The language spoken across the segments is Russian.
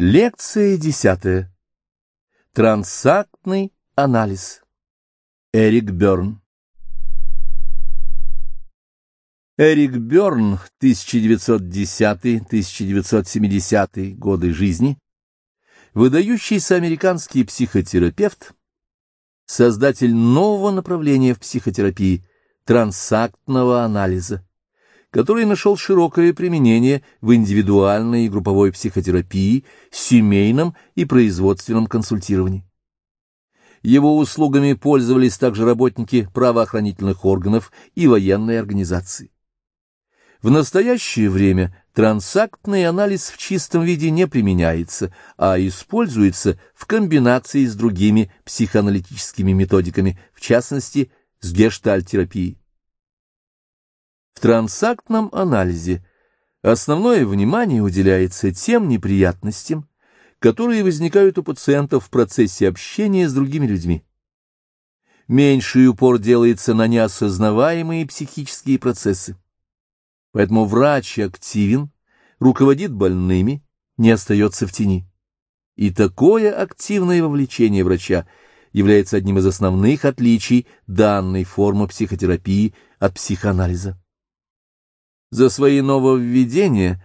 Лекция десятая. Трансактный анализ. Эрик Бёрн. Эрик Бёрн, 1910-1970 годы жизни, выдающийся американский психотерапевт, создатель нового направления в психотерапии – трансактного анализа который нашел широкое применение в индивидуальной и групповой психотерапии, семейном и производственном консультировании. Его услугами пользовались также работники правоохранительных органов и военной организации. В настоящее время трансактный анализ в чистом виде не применяется, а используется в комбинации с другими психоаналитическими методиками, в частности, с гештальтерапией. В трансактном анализе основное внимание уделяется тем неприятностям, которые возникают у пациентов в процессе общения с другими людьми. Меньший упор делается на неосознаваемые психические процессы. Поэтому врач активен, руководит больными, не остается в тени. И такое активное вовлечение врача является одним из основных отличий данной формы психотерапии от психоанализа. За свои нововведения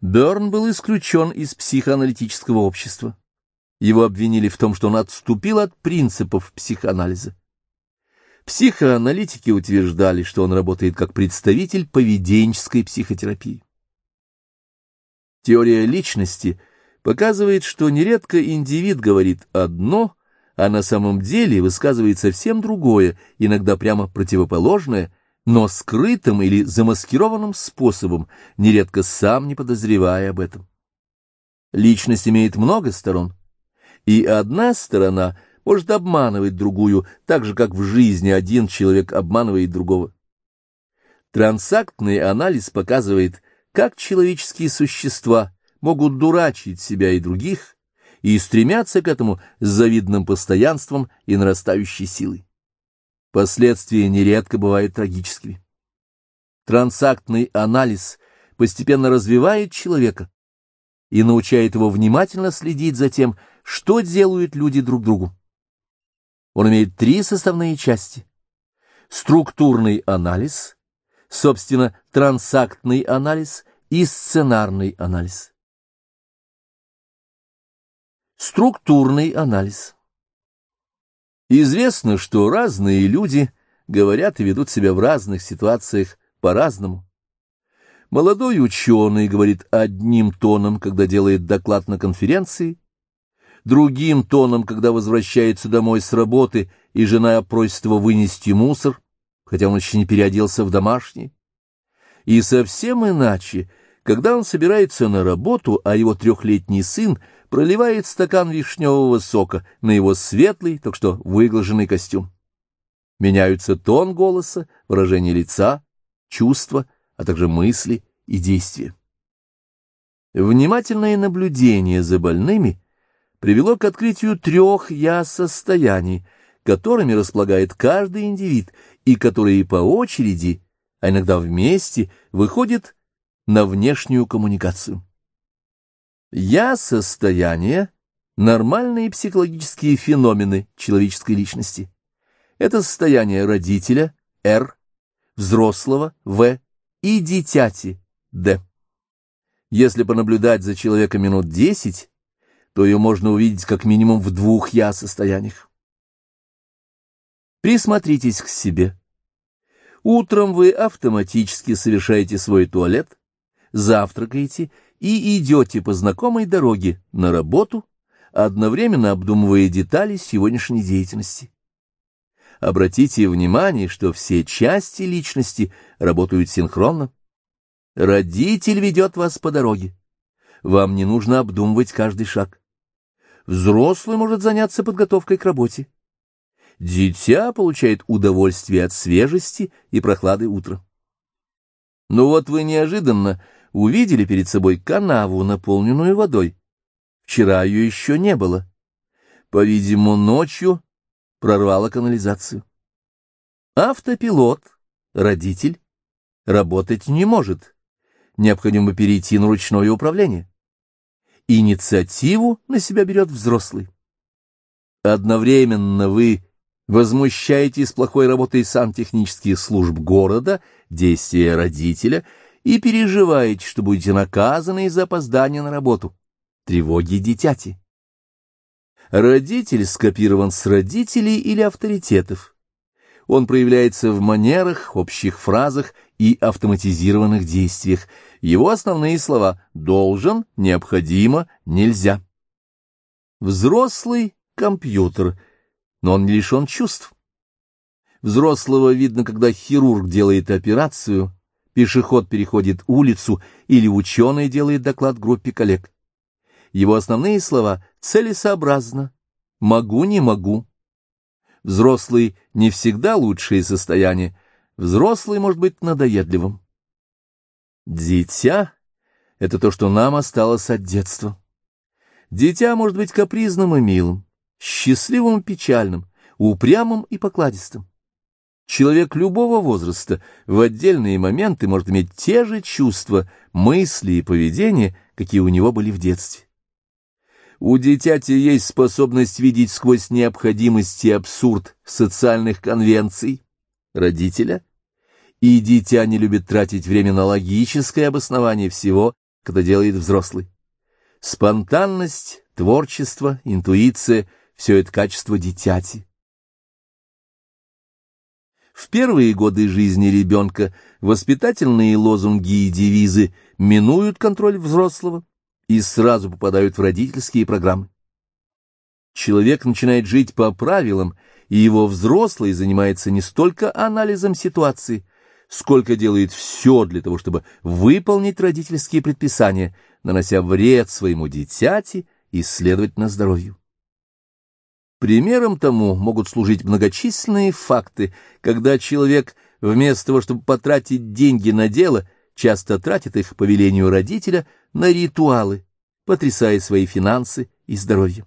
Бёрн был исключен из психоаналитического общества. Его обвинили в том, что он отступил от принципов психоанализа. Психоаналитики утверждали, что он работает как представитель поведенческой психотерапии. Теория личности показывает, что нередко индивид говорит одно, а на самом деле высказывает совсем другое, иногда прямо противоположное, но скрытым или замаскированным способом, нередко сам не подозревая об этом. Личность имеет много сторон, и одна сторона может обманывать другую, так же, как в жизни один человек обманывает другого. Трансактный анализ показывает, как человеческие существа могут дурачить себя и других, и стремятся к этому с завидным постоянством и нарастающей силой. Последствия нередко бывают трагическими. Трансактный анализ постепенно развивает человека и научает его внимательно следить за тем, что делают люди друг другу. Он имеет три составные части. Структурный анализ, собственно, трансактный анализ и сценарный анализ. Структурный анализ. Известно, что разные люди говорят и ведут себя в разных ситуациях по-разному. Молодой ученый говорит одним тоном, когда делает доклад на конференции, другим тоном, когда возвращается домой с работы, и жена просит его вынести мусор, хотя он еще не переоделся в домашний, и совсем иначе, когда он собирается на работу, а его трехлетний сын — проливает стакан вишневого сока на его светлый, так что выглаженный костюм. Меняются тон голоса, выражение лица, чувства, а также мысли и действия. Внимательное наблюдение за больными привело к открытию трех «я-состояний», которыми располагает каждый индивид и которые по очереди, а иногда вместе, выходят на внешнюю коммуникацию. Я состояние — нормальные психологические феномены человеческой личности. Это состояние родителя, Р, взрослого, В, и дитяти, Д. Если понаблюдать за человеком минут десять, то ее можно увидеть как минимум в двух «я-состояниях». Присмотритесь к себе. Утром вы автоматически совершаете свой туалет, завтракаете и идете по знакомой дороге на работу, одновременно обдумывая детали сегодняшней деятельности. Обратите внимание, что все части личности работают синхронно. Родитель ведет вас по дороге. Вам не нужно обдумывать каждый шаг. Взрослый может заняться подготовкой к работе. Дитя получает удовольствие от свежести и прохлады утра. Но вот вы неожиданно увидели перед собой канаву, наполненную водой. Вчера ее еще не было. По-видимому, ночью прорвало канализацию. Автопилот, родитель, работать не может. Необходимо перейти на ручное управление. инициативу на себя берет взрослый. Одновременно вы возмущаетесь плохой работой сантехнических служб города, действия родителя, и переживаете, что будете наказаны из-за опоздания на работу, тревоги дитяти. Родитель скопирован с родителей или авторитетов. Он проявляется в манерах, общих фразах и автоматизированных действиях. Его основные слова «должен», «необходимо», «нельзя». Взрослый — компьютер, но он не лишен чувств. Взрослого видно, когда хирург делает операцию, пешеход переходит улицу или ученый делает доклад группе коллег. Его основные слова «целесообразно», «могу, не могу». Взрослый не всегда лучшее состояние, взрослый может быть надоедливым. Дитя — это то, что нам осталось от детства. Дитя может быть капризным и милым, счастливым и печальным, упрямым и покладистым. Человек любого возраста в отдельные моменты может иметь те же чувства, мысли и поведение, какие у него были в детстве. У дитяти есть способность видеть сквозь необходимость и абсурд социальных конвенций родителя, и дитя не любит тратить время на логическое обоснование всего, когда делает взрослый. Спонтанность, творчество, интуиция — все это качество дитяти. В первые годы жизни ребенка воспитательные лозунги и девизы минуют контроль взрослого, и сразу попадают в родительские программы. Человек начинает жить по правилам, и его взрослый занимается не столько анализом ситуации, сколько делает все для того, чтобы выполнить родительские предписания, нанося вред своему дитяти и, следовательно, здоровью. Примером тому могут служить многочисленные факты, когда человек вместо того, чтобы потратить деньги на дело, часто тратит их по велению родителя на ритуалы, потрясая свои финансы и здоровье.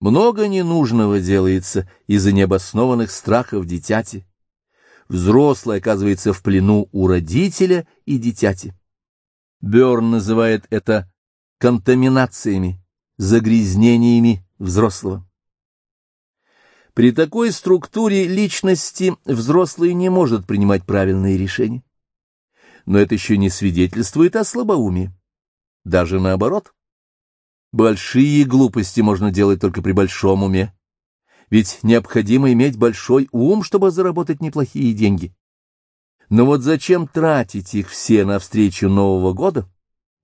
Много ненужного делается из-за необоснованных страхов дитяти. Взрослый оказывается в плену у родителя и дитяти. Бёрн называет это контаминациями, загрязнениями взрослого. При такой структуре личности взрослый не может принимать правильные решения но это еще не свидетельствует о слабоумии. Даже наоборот. Большие глупости можно делать только при большом уме. Ведь необходимо иметь большой ум, чтобы заработать неплохие деньги. Но вот зачем тратить их все навстречу Нового года,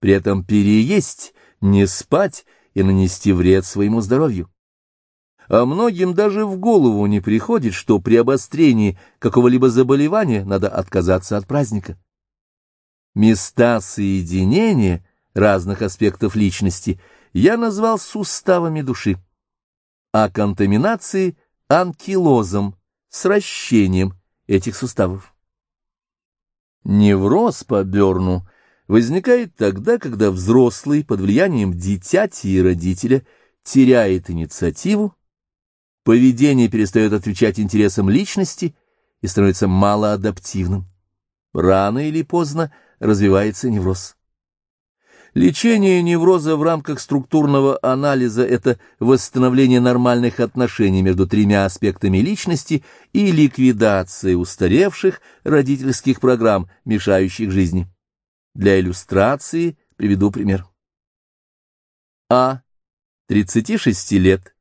при этом переесть, не спать и нанести вред своему здоровью? А многим даже в голову не приходит, что при обострении какого-либо заболевания надо отказаться от праздника места соединения разных аспектов личности я назвал суставами души, а контаминации — анкилозом, сращением этих суставов. Невроз по Берну возникает тогда, когда взрослый под влиянием дитяти и родителя теряет инициативу, поведение перестает отвечать интересам личности и становится малоадаптивным. Рано или поздно развивается невроз. Лечение невроза в рамках структурного анализа – это восстановление нормальных отношений между тремя аспектами личности и ликвидация устаревших родительских программ, мешающих жизни. Для иллюстрации приведу пример. А, 36 лет,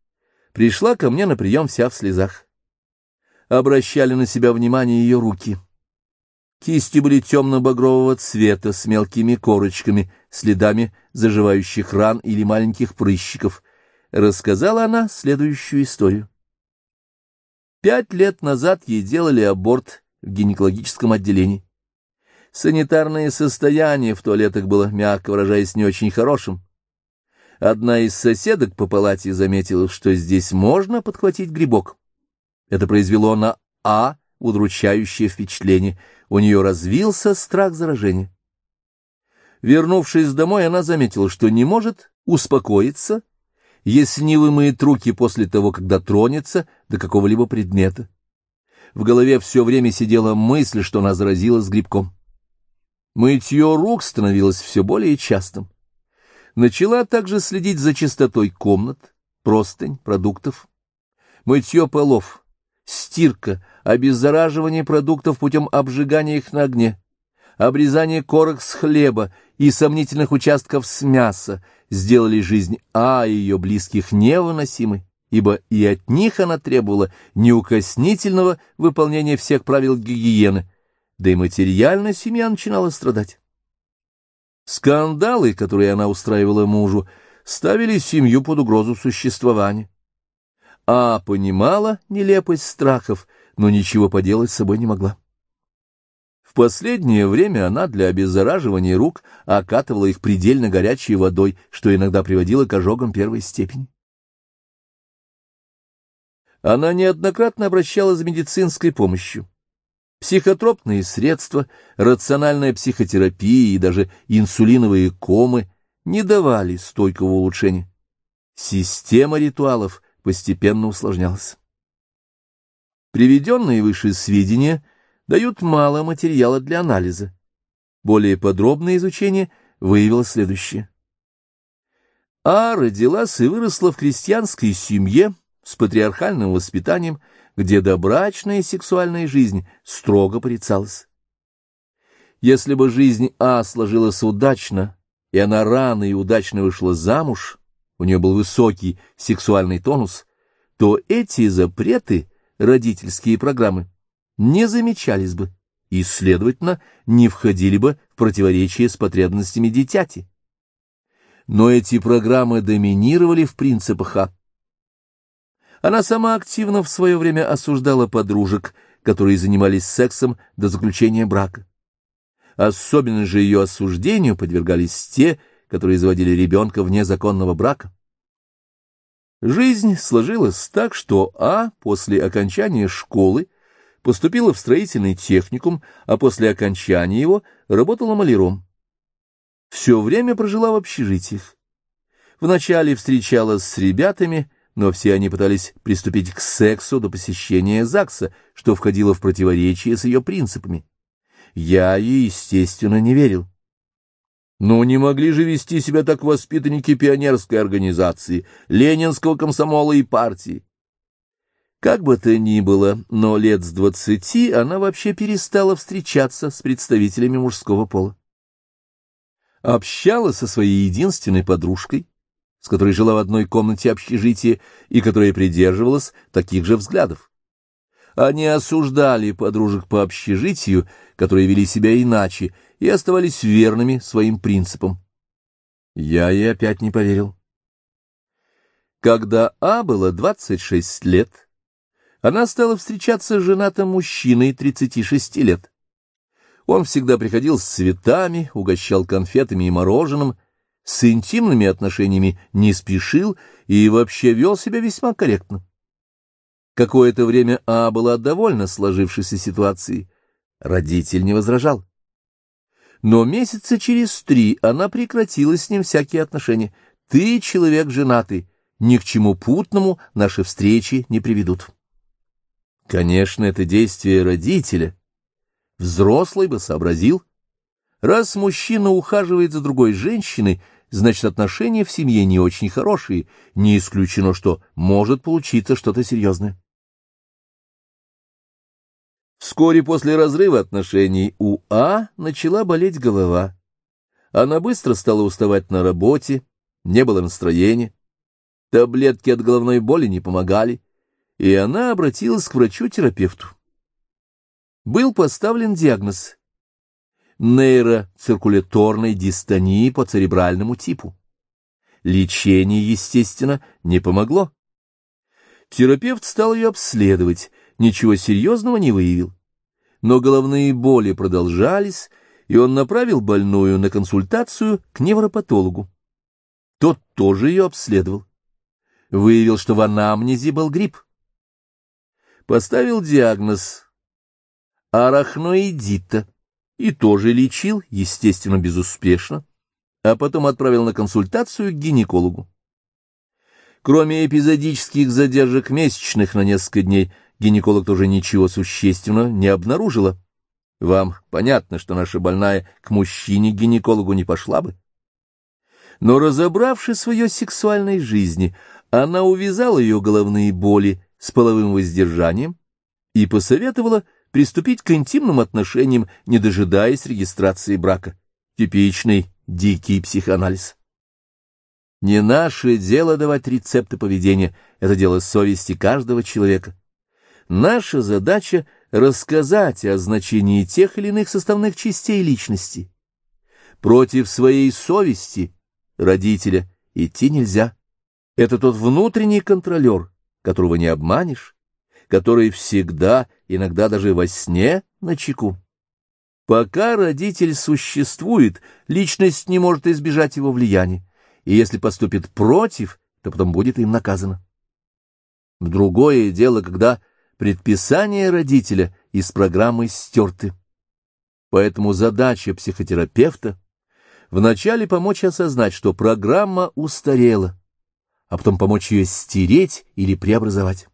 пришла ко мне на прием вся в слезах. Обращали на себя внимание ее руки – Кисти были темно-багрового цвета с мелкими корочками, следами заживающих ран или маленьких прыщиков. Рассказала она следующую историю. Пять лет назад ей делали аборт в гинекологическом отделении. Санитарное состояние в туалетах было, мягко выражаясь, не очень хорошим. Одна из соседок по палате заметила, что здесь можно подхватить грибок. Это произвело на А удручающее впечатление — у нее развился страх заражения. Вернувшись домой, она заметила, что не может успокоиться, если не вымоет руки после того, когда тронется до какого-либо предмета. В голове все время сидела мысль, что она заразилась грибком. Мытье рук становилось все более частым. Начала также следить за чистотой комнат, простынь, продуктов, мытье полов, стирка, обеззараживание продуктов путем обжигания их на огне, обрезание корок с хлеба и сомнительных участков с мяса сделали жизнь А и ее близких невыносимой, ибо и от них она требовала неукоснительного выполнения всех правил гигиены, да и материально семья начинала страдать. Скандалы, которые она устраивала мужу, ставили семью под угрозу существования. А понимала нелепость страхов, но ничего поделать с собой не могла. В последнее время она для обеззараживания рук окатывала их предельно горячей водой, что иногда приводило к ожогам первой степени. Она неоднократно обращалась за медицинской помощью. Психотропные средства, рациональная психотерапия и даже инсулиновые комы не давали стойкого улучшения. Система ритуалов постепенно усложнялась. Приведенные выше сведения дают мало материала для анализа. Более подробное изучение выявило следующее. А родилась и выросла в крестьянской семье с патриархальным воспитанием, где добрачная сексуальная жизнь строго порицалась. Если бы жизнь А сложилась удачно, и она рано и удачно вышла замуж, у нее был высокий сексуальный тонус, то эти запреты, родительские программы, не замечались бы и, следовательно, не входили бы в противоречие с потребностями дитяти. Но эти программы доминировали в принципах А. Она сама активно в свое время осуждала подружек, которые занимались сексом до заключения брака. Особенно же ее осуждению подвергались те, которые заводили ребенка вне законного брака. Жизнь сложилась так, что А после окончания школы поступила в строительный техникум, а после окончания его работала маляром. Все время прожила в общежитиях. Вначале встречалась с ребятами, но все они пытались приступить к сексу до посещения ЗАГСа, что входило в противоречие с ее принципами. Я ей, естественно, не верил. Но не могли же вести себя так воспитанники пионерской организации, ленинского комсомола и партии. Как бы то ни было, но лет с двадцати она вообще перестала встречаться с представителями мужского пола. Общалась со своей единственной подружкой, с которой жила в одной комнате общежития и которая придерживалась таких же взглядов. Они осуждали подружек по общежитию, которые вели себя иначе, и оставались верными своим принципам. Я ей опять не поверил. Когда А было 26 лет, она стала встречаться с женатым мужчиной 36 лет. Он всегда приходил с цветами, угощал конфетами и мороженым, с интимными отношениями не спешил и вообще вел себя весьма корректно. Какое-то время А была довольна сложившейся ситуацией. Родитель не возражал. Но месяца через три она прекратила с ним всякие отношения. Ты человек женатый, ни к чему путному наши встречи не приведут. Конечно, это действие родителя. Взрослый бы сообразил. Раз мужчина ухаживает за другой женщиной, значит, отношения в семье не очень хорошие, не исключено, что может получиться что-то серьезное. Вскоре после разрыва отношений у А начала болеть голова. Она быстро стала уставать на работе, не было настроения. Таблетки от головной боли не помогали и она обратилась к врачу-терапевту. Был поставлен диагноз нейроциркуляторной дистонии по церебральному типу. Лечение, естественно, не помогло. Терапевт стал ее обследовать, ничего серьезного не выявил. Но головные боли продолжались, и он направил больную на консультацию к невропатологу. Тот тоже ее обследовал. Выявил, что в анамнезе был грипп поставил диагноз арахноидита и тоже лечил, естественно, безуспешно, а потом отправил на консультацию к гинекологу. Кроме эпизодических задержек месячных на несколько дней, гинеколог тоже ничего существенного не обнаружила. Вам понятно, что наша больная к мужчине-гинекологу не пошла бы. Но, разобравшись в ее сексуальной жизни, она увязала ее головные боли с половым воздержанием и посоветовала приступить к интимным отношениям, не дожидаясь регистрации брака. Типичный дикий психоанализ. Не наше дело давать рецепты поведения, это дело совести каждого человека. Наша задача — рассказать о значении тех или иных составных частей личности. Против своей совести родителя идти нельзя. Это тот внутренний контролер, которого не обманешь, который всегда, иногда даже во сне, на чеку. Пока родитель существует, личность не может избежать его влияния, и если поступит против, то потом будет им наказано. Другое дело, когда предписания родителя из программы стерты. Поэтому задача психотерапевта вначале помочь осознать, что программа устарела, а потом помочь ее стереть или преобразовать.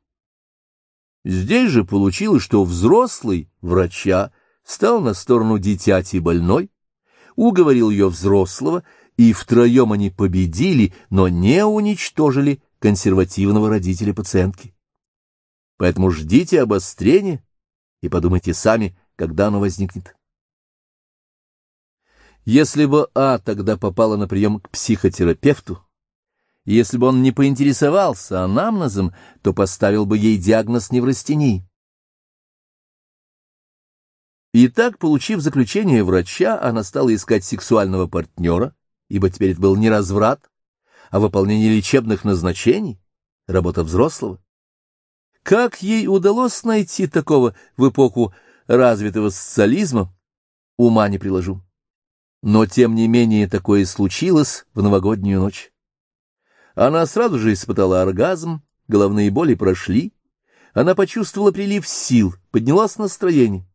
Здесь же получилось, что взрослый врача стал на сторону дитяти больной, уговорил ее взрослого, и втроем они победили, но не уничтожили консервативного родителя пациентки. Поэтому ждите обострения и подумайте сами, когда оно возникнет. Если бы А тогда попала на прием к психотерапевту, если бы он не поинтересовался анамнезом, то поставил бы ей диагноз неврастении. И так, получив заключение врача, она стала искать сексуального партнера, ибо теперь это был не разврат, а выполнение лечебных назначений, работа взрослого. Как ей удалось найти такого в эпоху развитого социализма, ума не приложу. Но, тем не менее, такое случилось в новогоднюю ночь. Она сразу же испытала оргазм, головные боли прошли, она почувствовала прилив сил, поднялась настроение.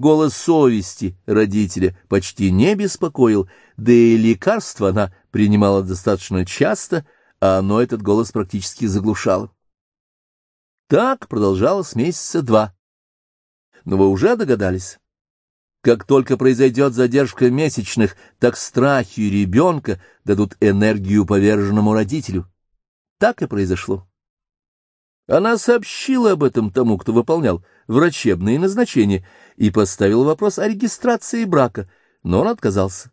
Голос совести родителя почти не беспокоил, да и лекарства она принимала достаточно часто, а оно этот голос практически заглушало. Так продолжалось месяца два. Но вы уже догадались. Как только произойдет задержка месячных, так страхи ребенка дадут энергию поверженному родителю. Так и произошло. Она сообщила об этом тому, кто выполнял врачебные назначения, и поставила вопрос о регистрации брака, но он отказался.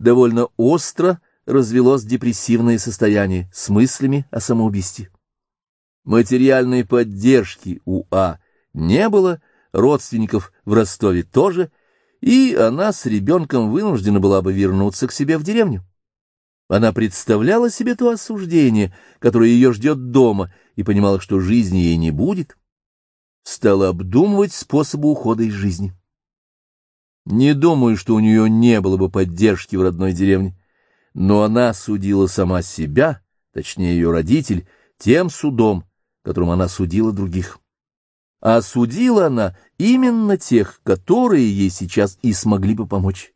Довольно остро развелось депрессивное состояние с мыслями о самоубийстве. Материальной поддержки у А не было, родственников в Ростове тоже, и она с ребенком вынуждена была бы вернуться к себе в деревню. Она представляла себе то осуждение, которое ее ждет дома, и понимала, что жизни ей не будет. Стала обдумывать способы ухода из жизни. Не думаю, что у нее не было бы поддержки в родной деревне, но она судила сама себя, точнее ее родитель, тем судом, которым она судила других. А судила она именно тех, которые ей сейчас и смогли бы помочь.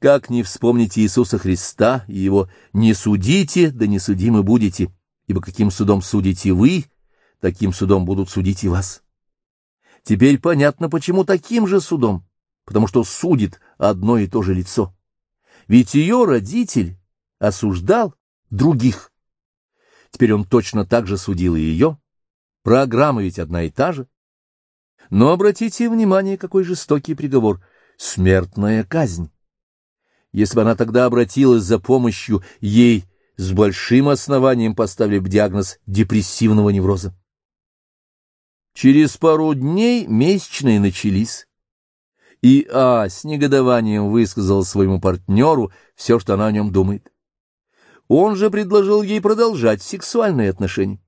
Как не вспомнить Иисуса Христа и его «не судите, да не судимы будете», ибо каким судом судите вы, таким судом будут судить и вас. Теперь понятно, почему таким же судом, потому что судит одно и то же лицо. Ведь ее родитель осуждал других, Теперь он точно так же судил и ее. Программа ведь одна и та же. Но обратите внимание, какой жестокий приговор — смертная казнь. Если бы она тогда обратилась за помощью, ей с большим основанием поставили бы диагноз депрессивного невроза. Через пару дней месячные начались, и А с негодованием высказал своему партнеру все, что она о нем думает. Он же предложил ей продолжать сексуальные отношения.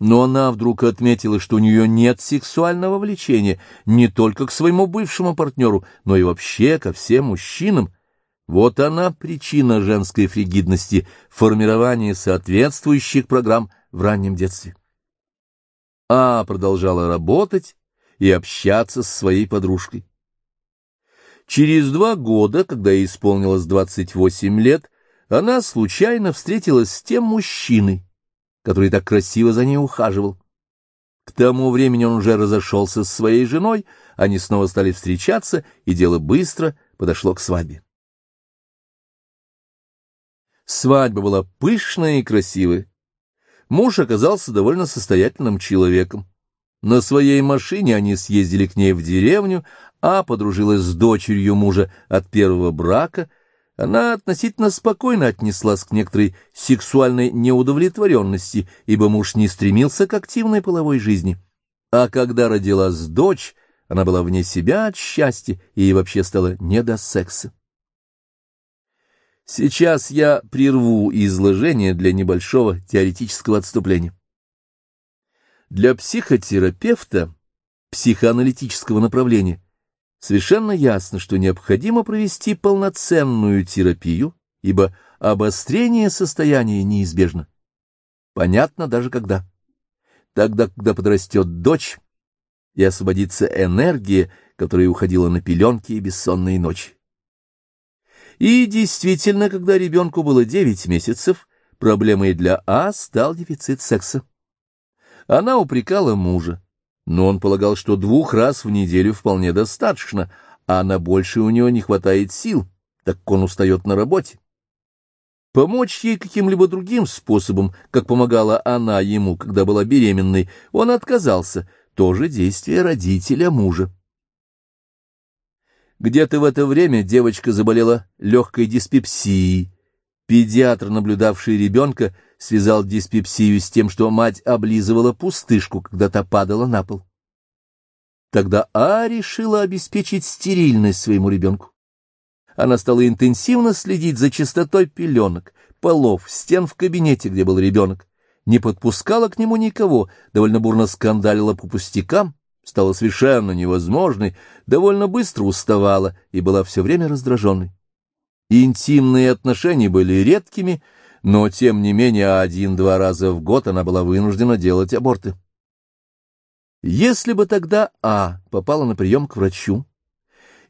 Но она вдруг отметила, что у нее нет сексуального влечения не только к своему бывшему партнеру, но и вообще ко всем мужчинам. Вот она причина женской фригидности, формирования соответствующих программ в раннем детстве. А продолжала работать и общаться с своей подружкой. Через два года, когда ей исполнилось 28 лет, она случайно встретилась с тем мужчиной, который так красиво за ней ухаживал. К тому времени он уже разошелся с своей женой, они снова стали встречаться, и дело быстро подошло к свадьбе. Свадьба была пышная и красивая. Муж оказался довольно состоятельным человеком. На своей машине они съездили к ней в деревню, а подружилась с дочерью мужа от первого брака. Она относительно спокойно отнеслась к некоторой сексуальной неудовлетворенности, ибо муж не стремился к активной половой жизни. А когда родилась дочь, она была вне себя от счастья и вообще стала не до секса. Сейчас я прерву изложение для небольшого теоретического отступления. Для психотерапевта психоаналитического направления совершенно ясно, что необходимо провести полноценную терапию, ибо обострение состояния неизбежно. Понятно даже когда. Тогда, когда подрастет дочь, и освободится энергия, которая уходила на пеленки и бессонные ночи. И действительно, когда ребенку было девять месяцев, проблемой для А стал дефицит секса. Она упрекала мужа, но он полагал, что двух раз в неделю вполне достаточно, а на больше у него не хватает сил, так как он устает на работе. Помочь ей каким-либо другим способом, как помогала она ему, когда была беременной, он отказался, тоже действие родителя мужа. Где-то в это время девочка заболела легкой диспепсией. Педиатр, наблюдавший ребенка, связал диспепсию с тем, что мать облизывала пустышку, когда та падала на пол. Тогда А решила обеспечить стерильность своему ребенку. Она стала интенсивно следить за чистотой пеленок, полов, стен в кабинете, где был ребенок, не подпускала к нему никого, довольно бурно скандалила по пустякам, стала совершенно невозможной, довольно быстро уставала и была все время раздраженной. Интимные отношения были редкими, но, тем не менее, один-два раза в год она была вынуждена делать аборты. Если бы тогда А попала на прием к врачу,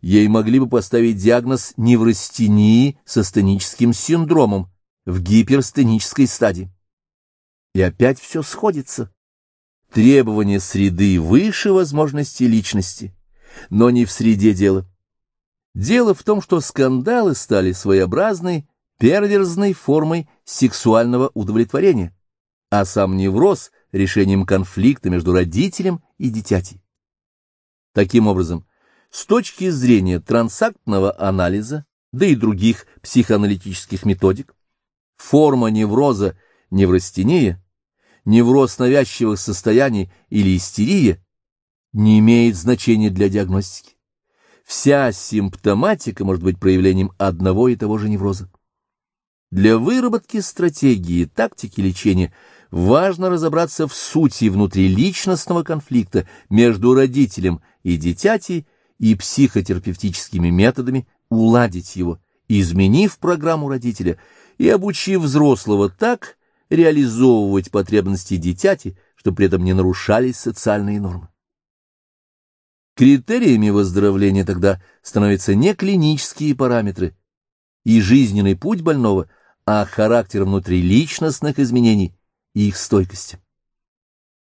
ей могли бы поставить диагноз неврастении со стеническим синдромом в гиперстенической стадии. И опять все сходится. Требования среды выше возможностей личности, но не в среде дела. Дело в том, что скандалы стали своеобразной перверзной формой сексуального удовлетворения, а сам невроз — решением конфликта между родителем и дитятей. Таким образом, с точки зрения трансактного анализа, да и других психоаналитических методик, форма невроза неврастения, невроз навязчивых состояний или истерия не имеет значения для диагностики. Вся симптоматика может быть проявлением одного и того же невроза. Для выработки стратегии тактики лечения важно разобраться в сути внутриличностного конфликта между родителем и дитятей и психотерапевтическими методами уладить его, изменив программу родителя и обучив взрослого так реализовывать потребности дитяти, чтобы при этом не нарушались социальные нормы. Критериями выздоровления тогда становятся не клинические параметры и жизненный путь больного, а характер внутриличностных изменений и их стойкость.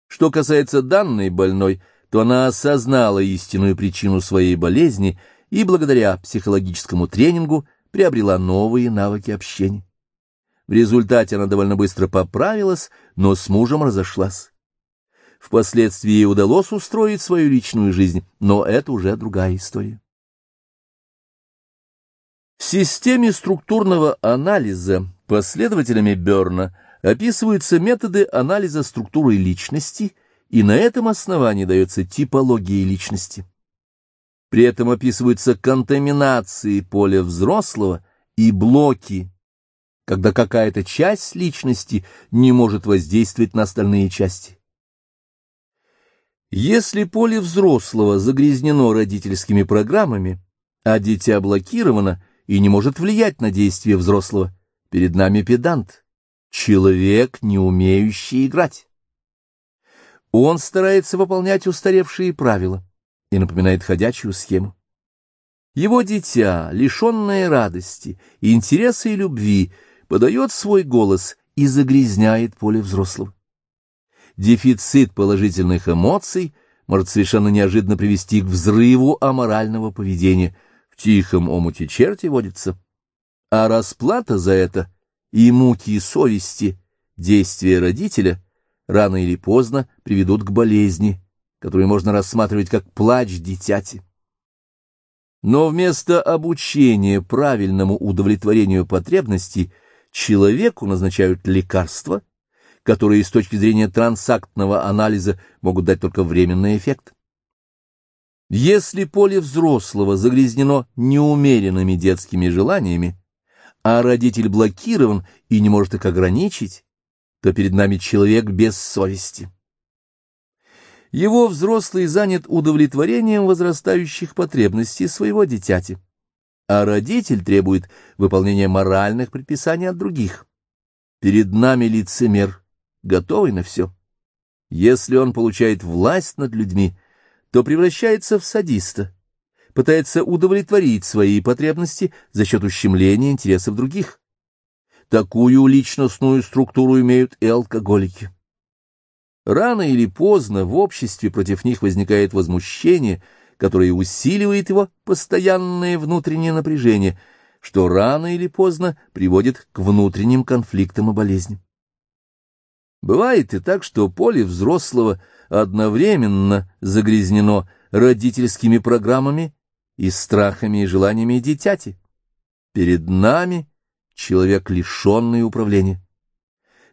Что касается данной больной, то она осознала истинную причину своей болезни и благодаря психологическому тренингу приобрела новые навыки общения. В результате она довольно быстро поправилась, но с мужем разошлась. Впоследствии ей удалось устроить свою личную жизнь, но это уже другая история. В системе структурного анализа Последователями Берна описываются методы анализа структуры личности, и на этом основании дается типология личности. При этом описываются контаминации поля взрослого и блоки, когда какая-то часть личности не может воздействовать на остальные части. Если поле взрослого загрязнено родительскими программами, а дитя блокировано и не может влиять на действия взрослого, Перед нами педант, человек, не умеющий играть. Он старается выполнять устаревшие правила и напоминает ходячую схему. Его дитя, лишенное радости, интереса и любви, подает свой голос и загрязняет поле взрослого. Дефицит положительных эмоций может совершенно неожиданно привести к взрыву аморального поведения. В тихом омуте черти водится а расплата за это и муки совести, действия родителя рано или поздно приведут к болезни, которую можно рассматривать как плач дитяти. Но вместо обучения правильному удовлетворению потребностей человеку назначают лекарства, которые с точки зрения трансактного анализа могут дать только временный эффект. Если поле взрослого загрязнено неумеренными детскими желаниями, а родитель блокирован и не может их ограничить, то перед нами человек без совести. Его взрослый занят удовлетворением возрастающих потребностей своего дитяти, а родитель требует выполнения моральных предписаний от других. Перед нами лицемер, готовый на все. Если он получает власть над людьми, то превращается в садиста, пытается удовлетворить свои потребности за счет ущемления интересов других. Такую личностную структуру имеют и алкоголики. Рано или поздно в обществе против них возникает возмущение, которое усиливает его постоянное внутреннее напряжение, что рано или поздно приводит к внутренним конфликтам и болезням. Бывает и так, что поле взрослого одновременно загрязнено родительскими программами и страхами и желаниями дитяти. Перед нами человек, лишенный управления.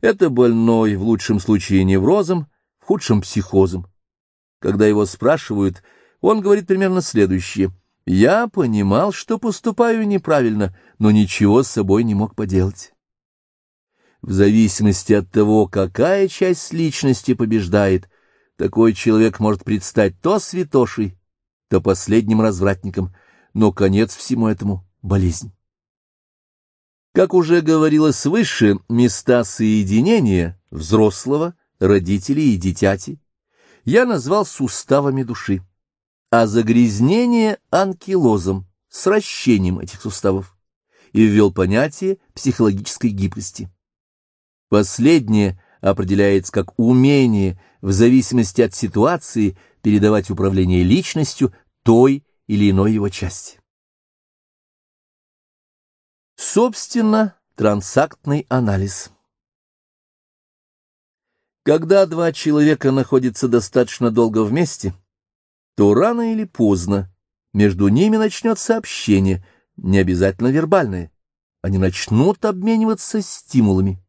Это больной, в лучшем случае неврозом, в худшем психозом. Когда его спрашивают, он говорит примерно следующее. «Я понимал, что поступаю неправильно, но ничего с собой не мог поделать». В зависимости от того, какая часть личности побеждает, такой человек может предстать то святошей, то последним развратником, но конец всему этому — болезнь. Как уже говорилось выше, места соединения взрослого, родителей и дитяти я назвал суставами души, а загрязнение — анкилозом, сращением этих суставов, и ввел понятие психологической гибкости. Последнее определяется как умение в зависимости от ситуации передавать управление личностью той или иной его части. Собственно, трансактный анализ. Когда два человека находятся достаточно долго вместе, то рано или поздно между ними начнется общение, не обязательно вербальное. Они начнут обмениваться стимулами.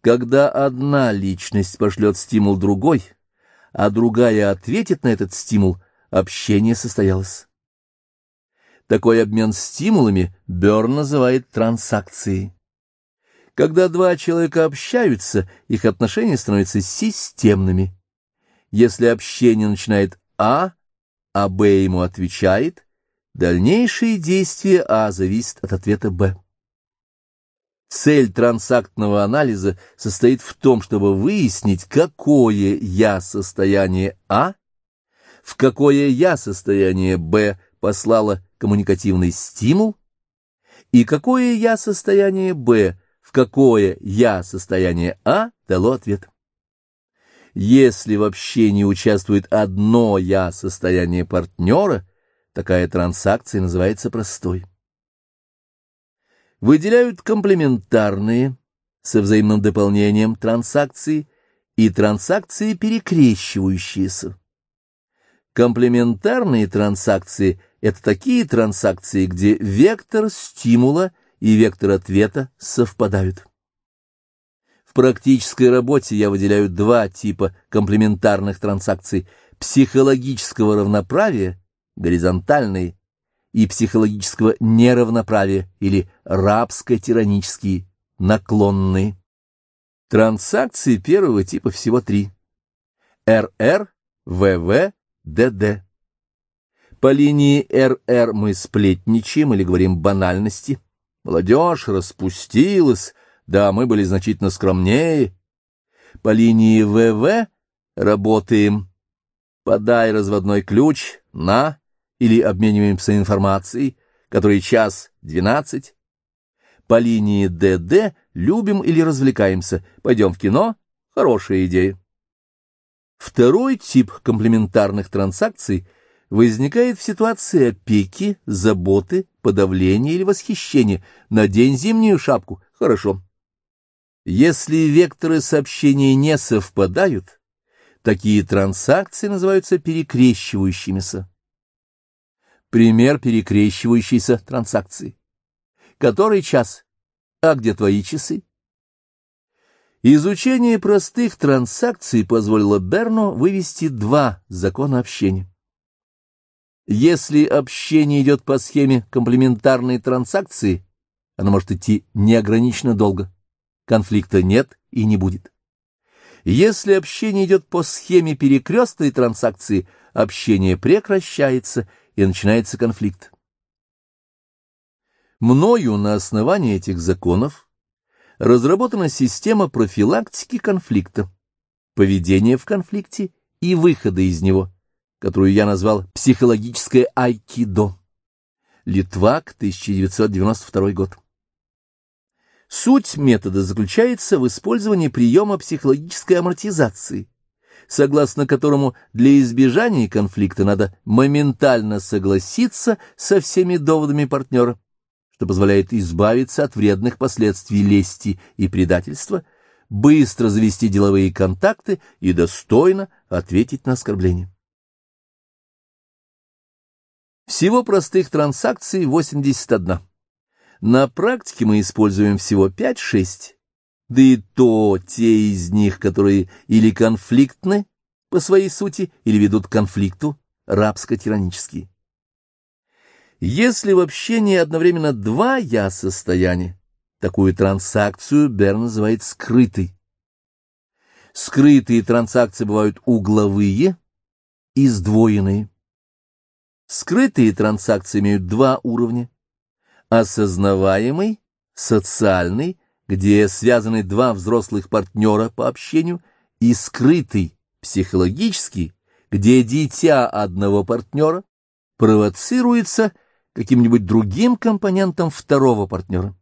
Когда одна личность пошлет стимул другой, а другая ответит на этот стимул, общение состоялось. Такой обмен стимулами Бёрн называет трансакцией. Когда два человека общаются, их отношения становятся системными. Если общение начинает А, а Б ему отвечает, дальнейшие действия А зависят от ответа Б. Цель трансактного анализа состоит в том, чтобы выяснить, какое «я» состояние А, в какое «я» состояние Б послало коммуникативный стимул, и какое «я» состояние Б, в какое «я» состояние А дало ответ. Если в общении участвует одно «я» состояние партнера, такая транзакция называется простой. Выделяют комплементарные со взаимным дополнением транзакции и транзакции перекрещивающиеся. Комплементарные транзакции – это такие транзакции, где вектор стимула и вектор ответа совпадают. В практической работе я выделяю два типа комплементарных транзакций – психологического равноправия, горизонтальные, и психологического неравноправия или рабско-тиранические, наклонные. Транзакции первого типа всего три – РР, ВВ, ДД. По линии РР мы сплетничаем или говорим банальности. Молодежь распустилась, да, мы были значительно скромнее. По линии ВВ работаем. Подай разводной ключ на или обмениваемся информацией, который час двенадцать. По линии ДД любим или развлекаемся. Пойдем в кино. Хорошая идея. Второй тип комплементарных транзакций возникает в ситуации опеки, заботы, подавления или восхищения. Надень зимнюю шапку. Хорошо. Если векторы сообщения не совпадают, такие транзакции называются перекрещивающимися. Пример перекрещивающейся транзакции. Который час? А где твои часы? Изучение простых транзакций позволило Берну вывести два закона общения. Если общение идет по схеме комплементарной транзакции, оно может идти неограниченно долго. Конфликта нет и не будет. Если общение идет по схеме перекрестной транзакции, общение прекращается и начинается конфликт. Мною на основании этих законов разработана система профилактики конфликта, поведения в конфликте и выхода из него, которую я назвал «психологическое айкидо». Литвак, 1992 год. Суть метода заключается в использовании приема психологической амортизации, согласно которому для избежания конфликта надо моментально согласиться со всеми доводами партнера, что позволяет избавиться от вредных последствий лести и предательства, быстро завести деловые контакты и достойно ответить на оскорбление. Всего простых транзакций 81. На практике мы используем всего 5-6, да и то те из них, которые или конфликтны по своей сути, или ведут к конфликту, рабско-тиранические. Если в общении одновременно два «я» состояния, такую транзакцию Берн называет скрытой. Скрытые транзакции бывают угловые и сдвоенные. Скрытые транзакции имеют два уровня. Осознаваемый, социальный, где связаны два взрослых партнера по общению, и скрытый, психологический, где дитя одного партнера провоцируется каким-нибудь другим компонентом второго партнера.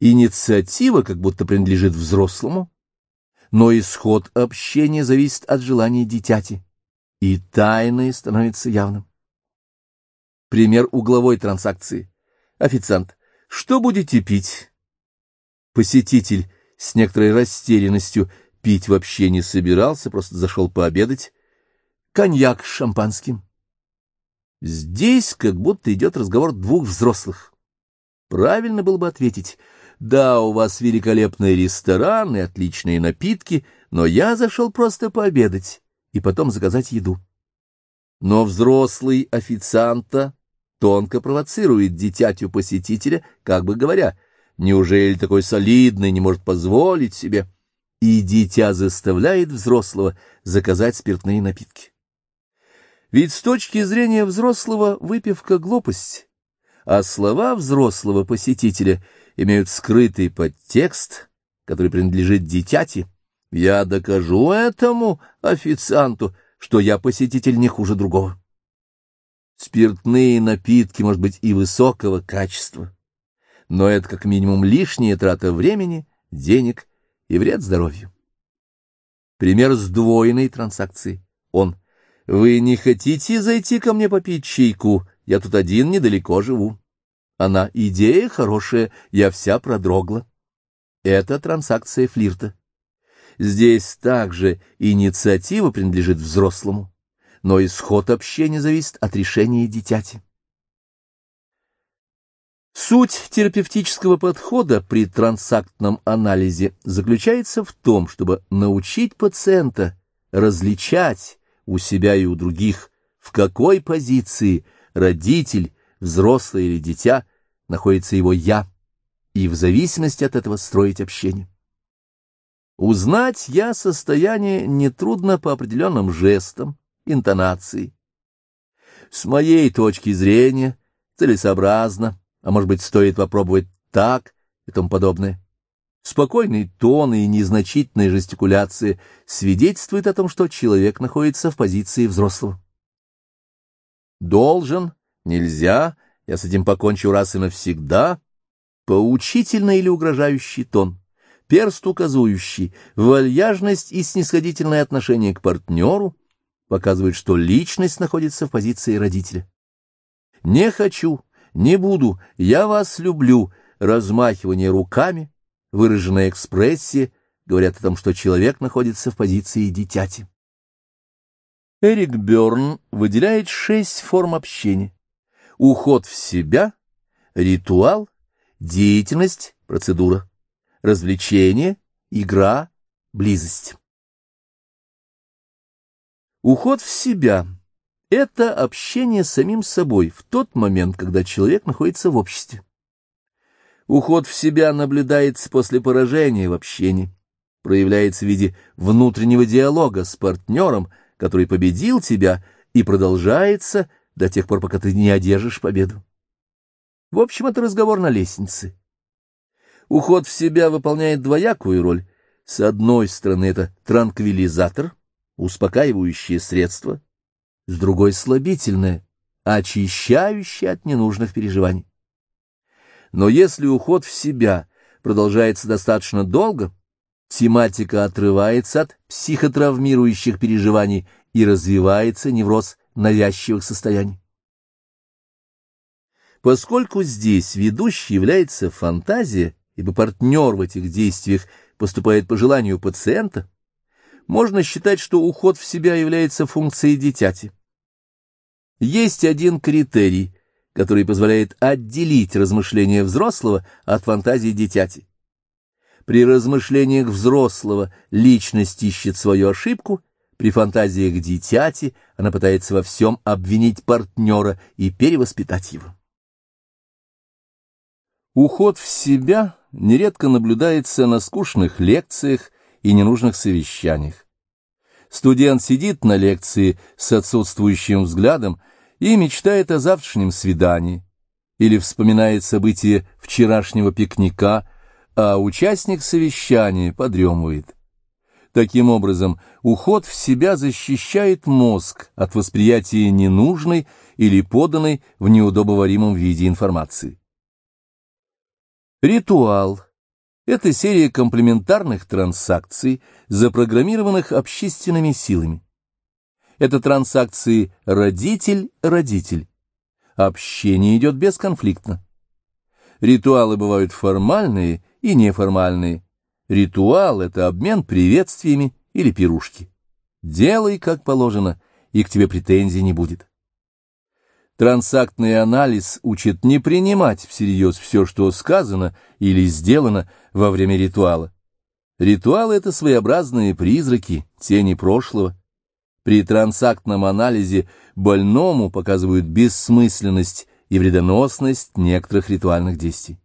Инициатива как будто принадлежит взрослому, но исход общения зависит от желания дитяти, и тайное становится явным. Пример угловой транзакции. Официант. Что будете пить? Посетитель с некоторой растерянностью пить вообще не собирался, просто зашел пообедать. Коньяк с шампанским. Здесь как будто идет разговор двух взрослых. Правильно было бы ответить, да, у вас великолепный ресторан и отличные напитки, но я зашел просто пообедать и потом заказать еду. Но взрослый официанта тонко провоцирует дитятю посетителя, как бы говоря, неужели такой солидный не может позволить себе? И дитя заставляет взрослого заказать спиртные напитки. Ведь с точки зрения взрослого выпивка — глупость, а слова взрослого посетителя имеют скрытый подтекст, который принадлежит дитяти. Я докажу этому официанту, что я посетитель не хуже другого. Спиртные напитки, может быть, и высокого качества, но это как минимум лишняя трата времени, денег и вред здоровью. Пример сдвоенной транзакции. Он — вы не хотите зайти ко мне попить чайку? Я тут один недалеко живу. Она идея хорошая, я вся продрогла. Это транзакция флирта. Здесь также инициатива принадлежит взрослому, но исход общения зависит от решения дитяти. Суть терапевтического подхода при трансактном анализе заключается в том, чтобы научить пациента различать у себя и у других, в какой позиции родитель, взрослый или дитя, находится его «я», и в зависимости от этого строить общение. Узнать «я» состояние нетрудно по определенным жестам, интонации. С моей точки зрения целесообразно, а может быть, стоит попробовать так и тому подобное. Спокойный тон и незначительная жестикуляция свидетельствуют о том, что человек находится в позиции взрослого. Должен, нельзя, я с этим покончу раз и навсегда, поучительный или угрожающий тон, перст указующий, вальяжность и снисходительное отношение к партнеру, показывают, что личность находится в позиции родителя. «Не хочу, не буду, я вас люблю», размахивание руками, выраженная экспрессия говорят о том, что человек находится в позиции дитяти. Эрик Бёрн выделяет шесть форм общения. Уход в себя, ритуал, деятельность, процедура, развлечение, игра, близость. Уход в себя — это общение с самим собой в тот момент, когда человек находится в обществе. Уход в себя наблюдается после поражения в общении, проявляется в виде внутреннего диалога с партнером, который победил тебя, и продолжается до тех пор, пока ты не одержишь победу. В общем, это разговор на лестнице. Уход в себя выполняет двоякую роль. С одной стороны, это транквилизатор, успокаивающее средство, с другой — слабительное, очищающее от ненужных переживаний. Но если уход в себя продолжается достаточно долго, тематика отрывается от психотравмирующих переживаний и развивается невроз навязчивых состояний. Поскольку здесь ведущей является фантазия, ибо партнер в этих действиях поступает по желанию пациента, можно считать, что уход в себя является функцией дитяти. Есть один критерий, который позволяет отделить размышления взрослого от фантазии дитяти. При размышлениях взрослого личность ищет свою ошибку, при фантазиях дитяти она пытается во всем обвинить партнера и перевоспитать его. Уход в себя нередко наблюдается на скучных лекциях и ненужных совещаниях. Студент сидит на лекции с отсутствующим взглядом и мечтает о завтрашнем свидании, или вспоминает события вчерашнего пикника, а участник совещания подремывает. Таким образом, уход в себя защищает мозг от восприятия ненужной или поданной в неудобоваримом виде информации. Ритуал – это серия комплементарных транзакций, запрограммированных общественными силами. Это транзакции родитель-родитель. Общение идет бесконфликтно. Ритуалы бывают формальные и неформальные. Ритуал — это обмен приветствиями или пирушки. Делай, как положено, и к тебе претензий не будет. Трансактный анализ учит не принимать всерьез все, что сказано или сделано во время ритуала. Ритуалы — это своеобразные призраки, тени прошлого. При трансактном анализе больному показывают бессмысленность и вредоносность некоторых ритуальных действий.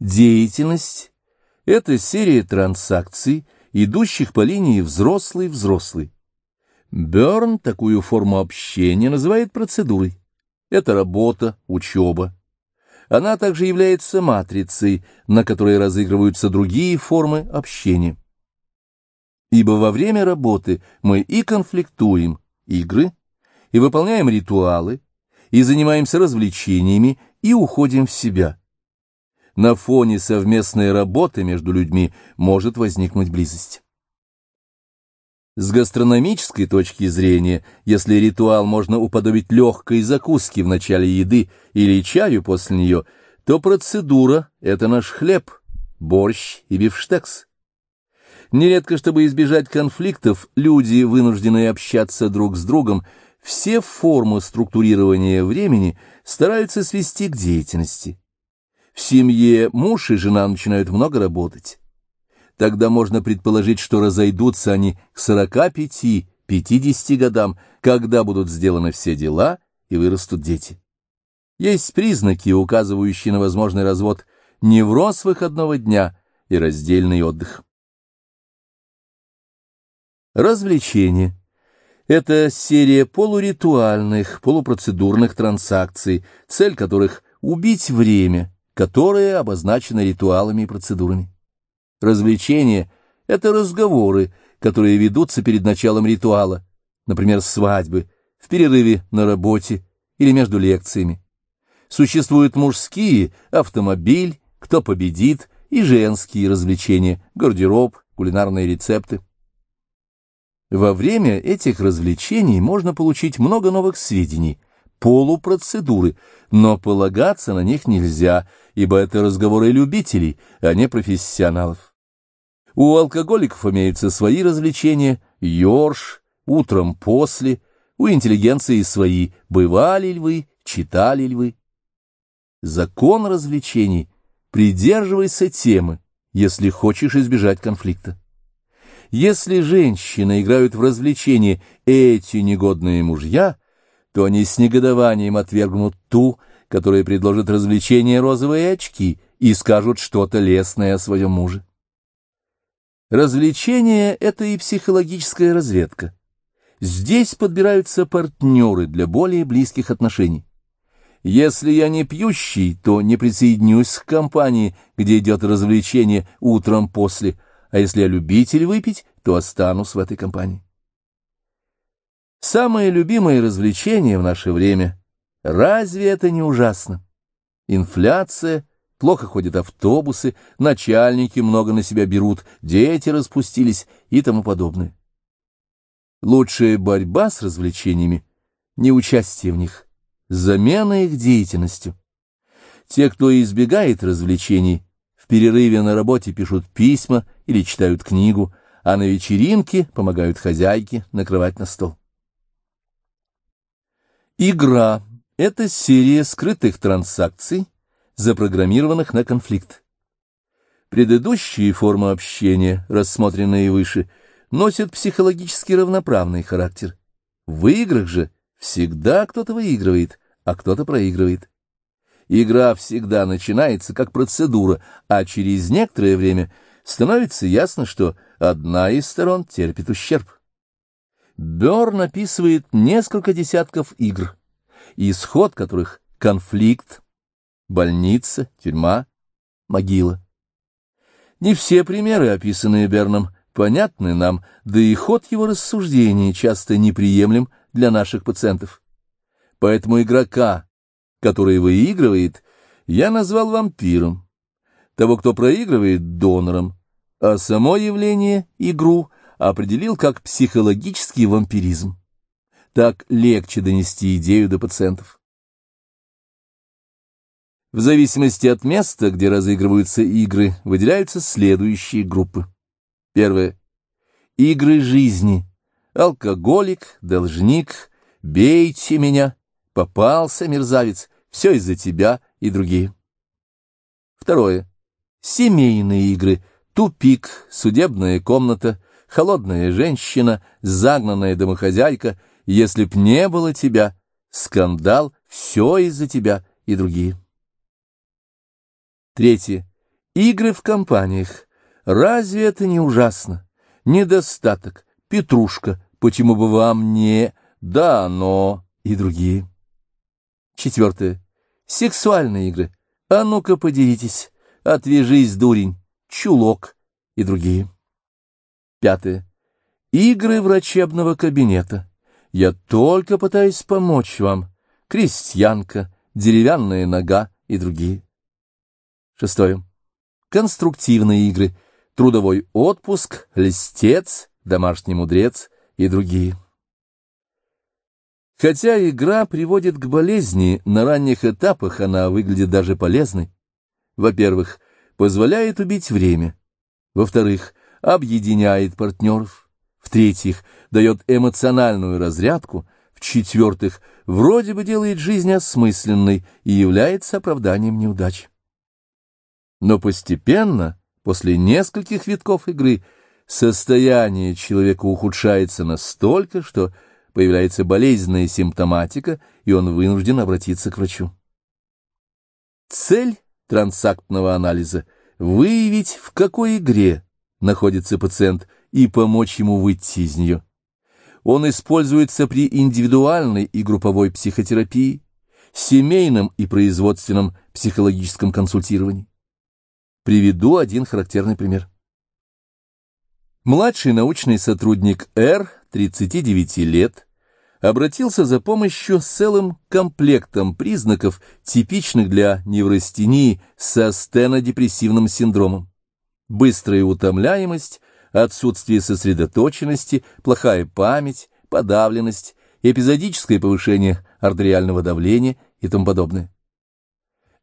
Деятельность – это серия транзакций, идущих по линии взрослый-взрослый. Берн такую форму общения называет процедурой. Это работа, учеба. Она также является матрицей, на которой разыгрываются другие формы общения ибо во время работы мы и конфликтуем игры, и выполняем ритуалы, и занимаемся развлечениями, и уходим в себя. На фоне совместной работы между людьми может возникнуть близость. С гастрономической точки зрения, если ритуал можно уподобить легкой закуске в начале еды или чаю после нее, то процедура — это наш хлеб, борщ и бифштекс. Нередко, чтобы избежать конфликтов, люди, вынужденные общаться друг с другом, все формы структурирования времени стараются свести к деятельности. В семье муж и жена начинают много работать. Тогда можно предположить, что разойдутся они к 45-50 годам, когда будут сделаны все дела и вырастут дети. Есть признаки, указывающие на возможный развод, невроз выходного дня и раздельный отдых. Развлечение. Это серия полуритуальных, полупроцедурных транзакций, цель которых — убить время, которое обозначено ритуалами и процедурами. Развлечение — это разговоры, которые ведутся перед началом ритуала, например, свадьбы, в перерыве на работе или между лекциями. Существуют мужские, автомобиль, кто победит, и женские развлечения, гардероб, кулинарные рецепты. Во время этих развлечений можно получить много новых сведений, полупроцедуры, но полагаться на них нельзя, ибо это разговоры любителей, а не профессионалов. У алкоголиков имеются свои развлечения, ёрш, утром после, у интеллигенции свои, бывали ли вы, читали ли вы. Закон развлечений, придерживайся темы, если хочешь избежать конфликта. Если женщины играют в развлечения эти негодные мужья, то они с негодованием отвергнут ту, которая предложит развлечение розовые очки и скажут что-то лестное о своем муже. Развлечение — это и психологическая разведка. Здесь подбираются партнеры для более близких отношений. Если я не пьющий, то не присоединюсь к компании, где идет развлечение утром после, а если я любитель выпить, то останусь в этой компании. Самое любимое развлечение в наше время — разве это не ужасно? Инфляция, плохо ходят автобусы, начальники много на себя берут, дети распустились и тому подобное. Лучшая борьба с развлечениями — не участие в них, замена их деятельностью. Те, кто избегает развлечений, в перерыве на работе пишут письма или читают книгу, а на вечеринке помогают хозяйке накрывать на стол. Игра — это серия скрытых транзакций, запрограммированных на конфликт. Предыдущие формы общения, рассмотренные выше, носят психологически равноправный характер. В играх же всегда кто-то выигрывает, а кто-то проигрывает. Игра всегда начинается как процедура, а через некоторое время становится ясно, что одна из сторон терпит ущерб. Бёрн описывает несколько десятков игр, исход которых — конфликт, больница, тюрьма, могила. Не все примеры, описанные Берном, понятны нам, да и ход его рассуждений часто неприемлем для наших пациентов. Поэтому игрока, который выигрывает, я назвал вампиром, того, кто проигрывает, донором, а само явление, игру, определил как психологический вампиризм. Так легче донести идею до пациентов. В зависимости от места, где разыгрываются игры, выделяются следующие группы. Первое. Игры жизни. Алкоголик, должник, бейте меня, попался мерзавец, все из-за тебя и другие. Второе. Семейные игры. Тупик, судебная комната, холодная женщина, загнанная домохозяйка. Если б не было тебя, скандал, все из-за тебя и другие. Третье. Игры в компаниях. Разве это не ужасно? Недостаток, петрушка, почему бы вам не... Да, но... И другие. Четвертое. Сексуальные игры. А ну-ка поделитесь. Отвяжись, дурень. Чулок. И другие. Пятое. Игры врачебного кабинета. Я только пытаюсь помочь вам. Крестьянка, деревянная нога и другие. Шестое. Конструктивные игры. Трудовой отпуск, листец, домашний мудрец и другие. Хотя игра приводит к болезни, на ранних этапах она выглядит даже полезной. Во-первых, позволяет убить время. Во-вторых, объединяет партнеров. В-третьих, дает эмоциональную разрядку. В-четвертых, вроде бы делает жизнь осмысленной и является оправданием неудач. Но постепенно, после нескольких витков игры, состояние человека ухудшается настолько, что появляется болезненная симптоматика, и он вынужден обратиться к врачу. Цель трансактного анализа — выявить, в какой игре находится пациент, и помочь ему выйти из нее. Он используется при индивидуальной и групповой психотерапии, семейном и производственном психологическом консультировании. Приведу один характерный пример. Младший научный сотрудник Р, 39 лет, обратился за помощью с целым комплектом признаков, типичных для неврастении со стенодепрессивным синдромом. Быстрая утомляемость, отсутствие сосредоточенности, плохая память, подавленность, эпизодическое повышение артериального давления и тому подобное.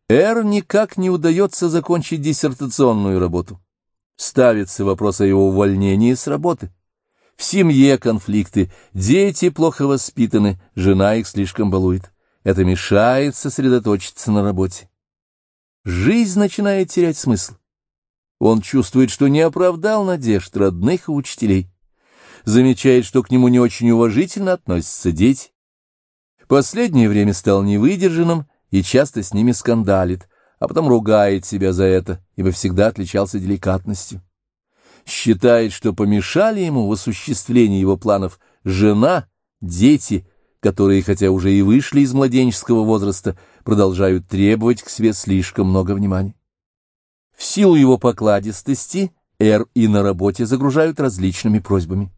Эр никак не удается закончить диссертационную работу. Ставится вопрос о его увольнении с работы. В семье конфликты, дети плохо воспитаны, жена их слишком балует. Это мешает сосредоточиться на работе. Жизнь начинает терять смысл. Он чувствует, что не оправдал надежд родных и учителей. Замечает, что к нему не очень уважительно относятся дети. Последнее время стал невыдержанным и часто с ними скандалит, а потом ругает себя за это, ибо всегда отличался деликатностью. Считает, что помешали ему в осуществлении его планов жена, дети которые, хотя уже и вышли из младенческого возраста, продолжают требовать к себе слишком много внимания. В силу его покладистости Эр и на работе загружают различными просьбами.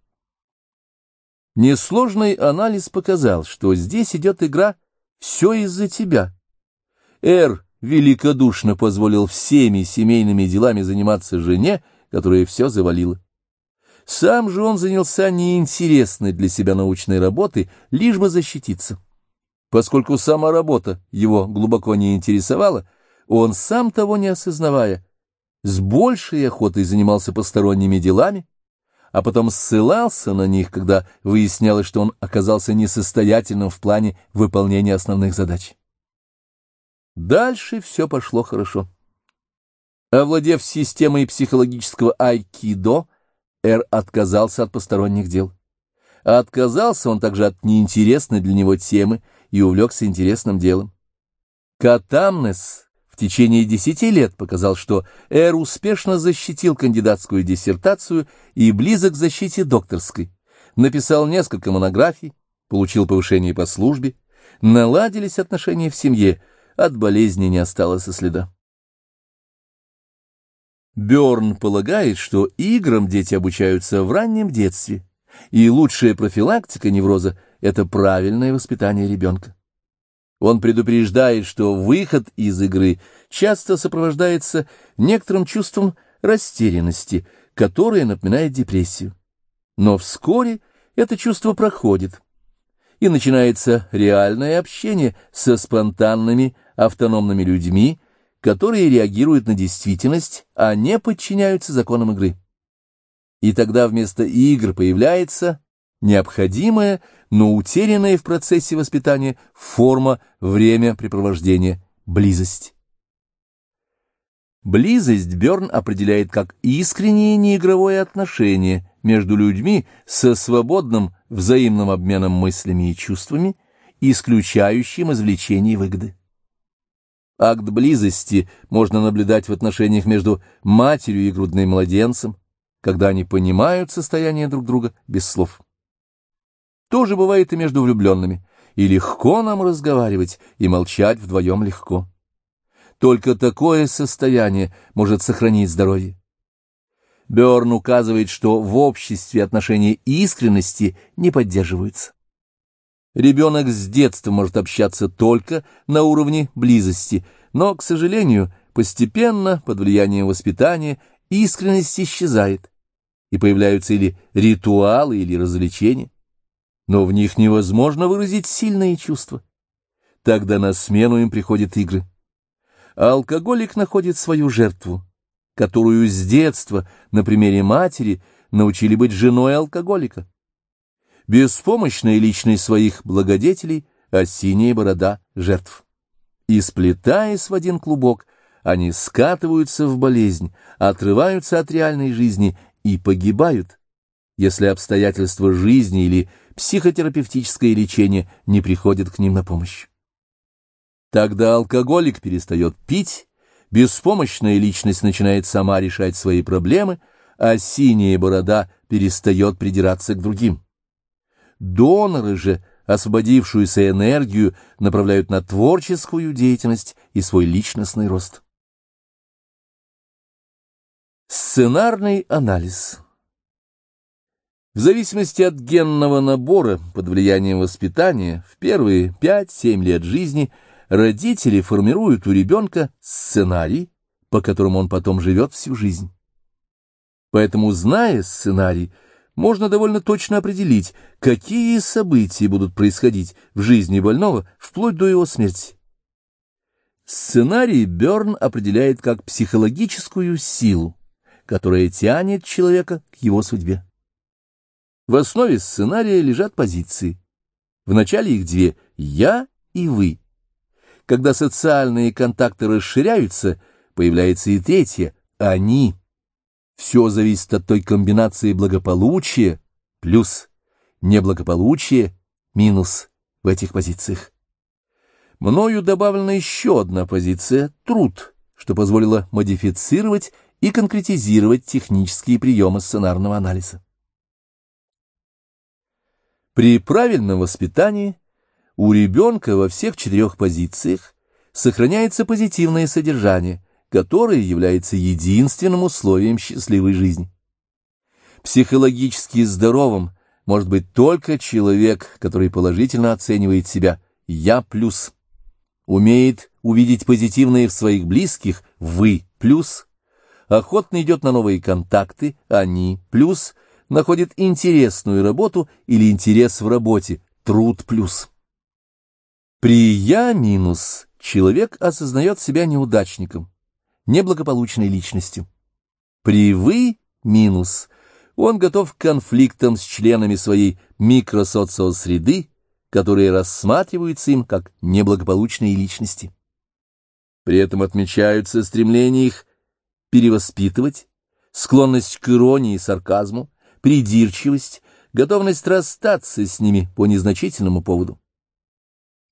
Несложный анализ показал, что здесь идет игра «все из-за тебя». Эр великодушно позволил всеми семейными делами заниматься жене, которая все завалила. Сам же он занялся неинтересной для себя научной работой, лишь бы защититься. Поскольку сама работа его глубоко не интересовала, он, сам того не осознавая, с большей охотой занимался посторонними делами, а потом ссылался на них, когда выяснялось, что он оказался несостоятельным в плане выполнения основных задач. Дальше все пошло хорошо. Овладев системой психологического айкидо, Эр отказался от посторонних дел. Отказался он также от неинтересной для него темы и увлекся интересным делом. Катамнес в течение десяти лет показал, что Эр успешно защитил кандидатскую диссертацию и близок к защите докторской, написал несколько монографий, получил повышение по службе, наладились отношения в семье, от болезни не осталось и следа. Бёрн полагает, что играм дети обучаются в раннем детстве, и лучшая профилактика невроза – это правильное воспитание ребенка. Он предупреждает, что выход из игры часто сопровождается некоторым чувством растерянности, которое напоминает депрессию. Но вскоре это чувство проходит, и начинается реальное общение со спонтанными автономными людьми, которые реагируют на действительность, а не подчиняются законам игры. И тогда вместо игр появляется необходимая, но утерянная в процессе воспитания форма времяпрепровождения – близость. Близость Бёрн определяет как искреннее неигровое отношение между людьми со свободным взаимным обменом мыслями и чувствами, исключающим извлечение выгоды. Акт близости можно наблюдать в отношениях между матерью и грудным младенцем, когда они понимают состояние друг друга без слов. То же бывает и между влюбленными, и легко нам разговаривать, и молчать вдвоем легко. Только такое состояние может сохранить здоровье. Бёрн указывает, что в обществе отношения искренности не поддерживаются. Ребенок с детства может общаться только на уровне близости, но, к сожалению, постепенно, под влиянием воспитания, искренность исчезает, и появляются или ритуалы, или развлечения, но в них невозможно выразить сильные чувства. Тогда на смену им приходят игры. А алкоголик находит свою жертву, которую с детства, на примере матери, научили быть женой алкоголика беспомощная личность своих благодетелей, а синяя борода жертв. И сплетаясь в один клубок, они скатываются в болезнь, отрываются от реальной жизни и погибают, если обстоятельства жизни или психотерапевтическое лечение не приходят к ним на помощь. Тогда алкоголик перестает пить, беспомощная личность начинает сама решать свои проблемы, а синяя борода перестает придираться к другим. Доноры же освободившуюся энергию направляют на творческую деятельность и свой личностный рост. Сценарный анализ В зависимости от генного набора под влиянием воспитания в первые 5-7 лет жизни родители формируют у ребенка сценарий, по которому он потом живет всю жизнь. Поэтому, зная сценарий, можно довольно точно определить, какие события будут происходить в жизни больного вплоть до его смерти. Сценарий Бёрн определяет как психологическую силу, которая тянет человека к его судьбе. В основе сценария лежат позиции. В начале их две «я» и «вы». Когда социальные контакты расширяются, появляется и третье «они». Все зависит от той комбинации благополучия плюс неблагополучие минус в этих позициях. Мною добавлена еще одна позиция — труд, что позволило модифицировать и конкретизировать технические приемы сценарного анализа. При правильном воспитании у ребенка во всех четырех позициях сохраняется позитивное содержание, которое является единственным условием счастливой жизни. Психологически здоровым может быть только человек, который положительно оценивает себя «я плюс», умеет увидеть позитивное в своих близких «вы плюс», охотно идет на новые контакты «они плюс», находит интересную работу или интерес в работе «труд плюс». При «я минус» человек осознает себя неудачником, неблагополучной личностью. При «вы минус» он готов к конфликтам с членами своей микросоциосреды, которые рассматриваются им как неблагополучные личности. При этом отмечаются стремления их перевоспитывать, склонность к иронии и сарказму, придирчивость, готовность расстаться с ними по незначительному поводу.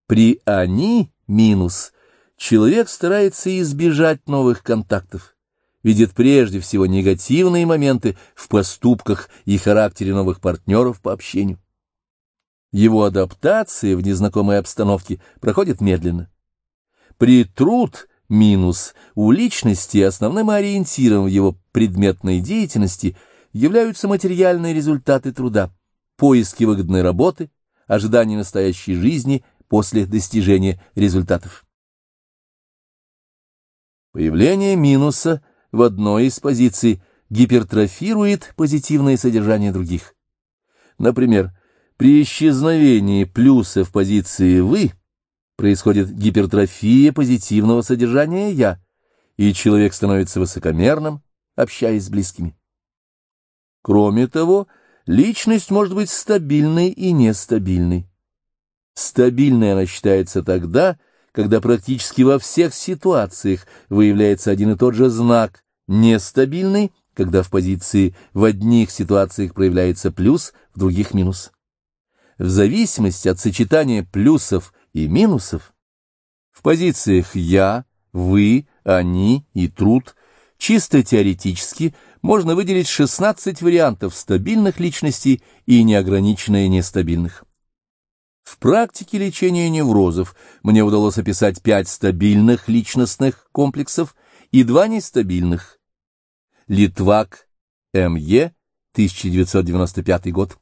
При «они» минус человек старается избежать новых контактов, видит прежде всего негативные моменты в поступках и характере новых партнеров по общению. Его адаптация в незнакомой обстановке проходит медленно. При труд минус у личности основным ориентиром в его предметной деятельности являются материальные результаты труда, поиски выгодной работы, ожидание настоящей жизни после достижения результатов. Появление минуса в одной из позиций гипертрофирует позитивное содержание других. Например, при исчезновении плюса в позиции «вы» происходит гипертрофия позитивного содержания «я», и человек становится высокомерным, общаясь с близкими. Кроме того, личность может быть стабильной и нестабильной. Стабильной она считается тогда, когда практически во всех ситуациях выявляется один и тот же знак, нестабильный, когда в позиции в одних ситуациях проявляется плюс, в других минус в зависимости от сочетания плюсов и минусов, в позициях «я», «вы», «они» и «труд» чисто теоретически можно выделить 16 вариантов стабильных личностей и неограниченные нестабильных. В практике лечения неврозов мне удалось описать пять стабильных личностных комплексов и два нестабильных. Литвак, М.Е., 1995 год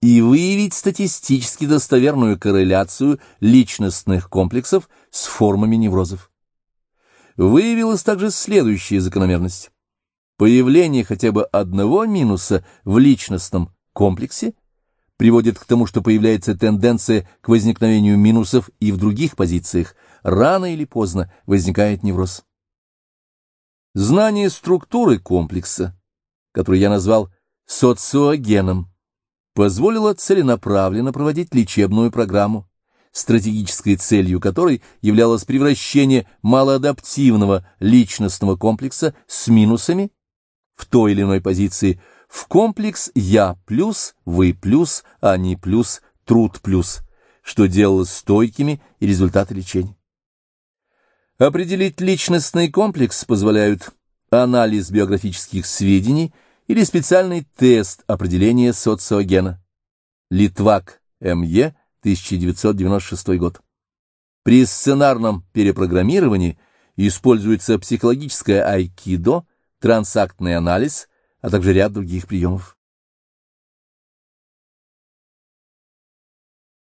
и выявить статистически достоверную корреляцию личностных комплексов с формами неврозов. Выявилась также следующая закономерность. Появление хотя бы одного минуса в личностном комплексе приводит к тому, что появляется тенденция к возникновению минусов и в других позициях. Рано или поздно возникает невроз. Знание структуры комплекса, который я назвал социогеном, позволило целенаправленно проводить лечебную программу, стратегической целью которой являлось превращение малоадаптивного личностного комплекса с минусами в той или иной позиции в комплекс «я плюс», «вы плюс», «они плюс», «труд плюс», что делалось стойкими и результаты лечения. Определить личностный комплекс позволяют анализ биографических сведений – или специальный тест определения социогена. Литвак, М.Е., 1996 год. При сценарном перепрограммировании используется психологическое айкидо, трансактный анализ, а также ряд других приемов.